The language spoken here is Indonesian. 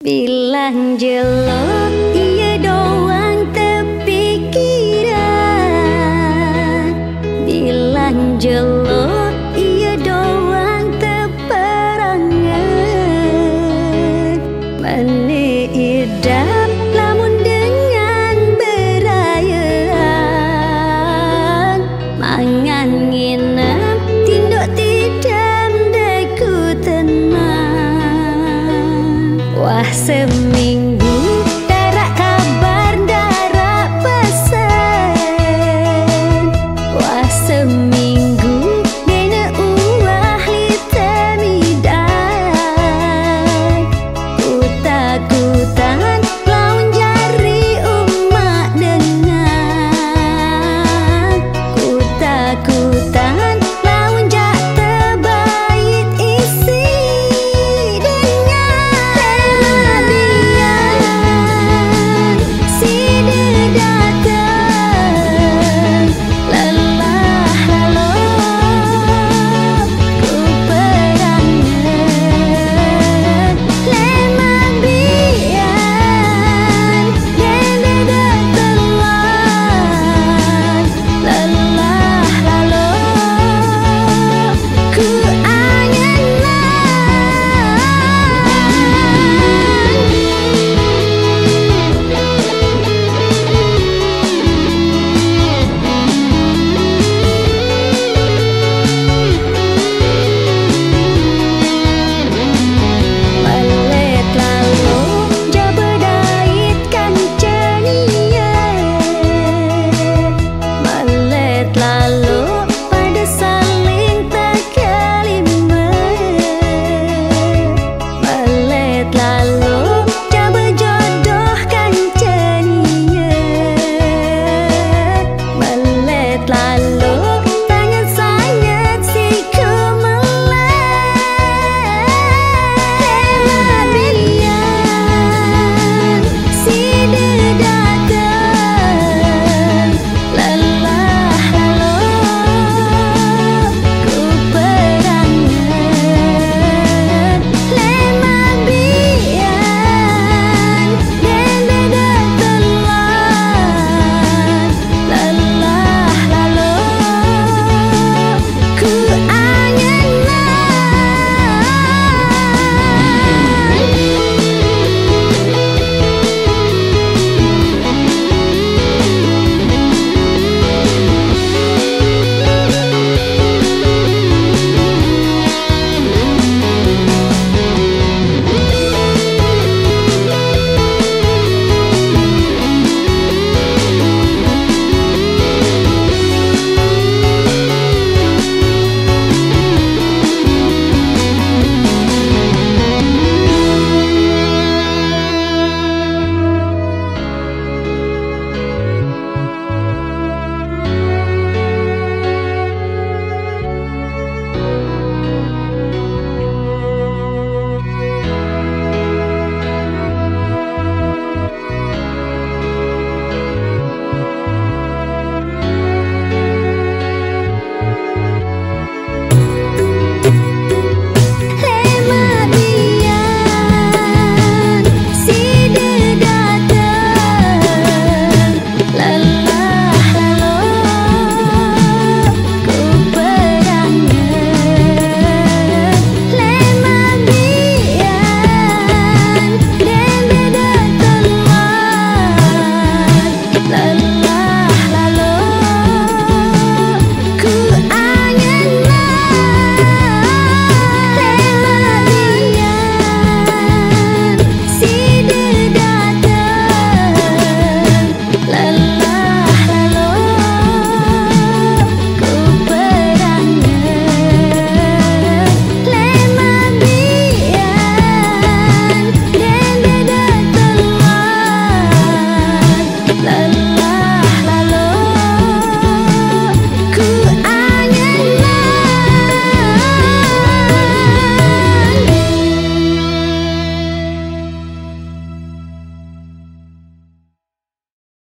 Bilang jelok se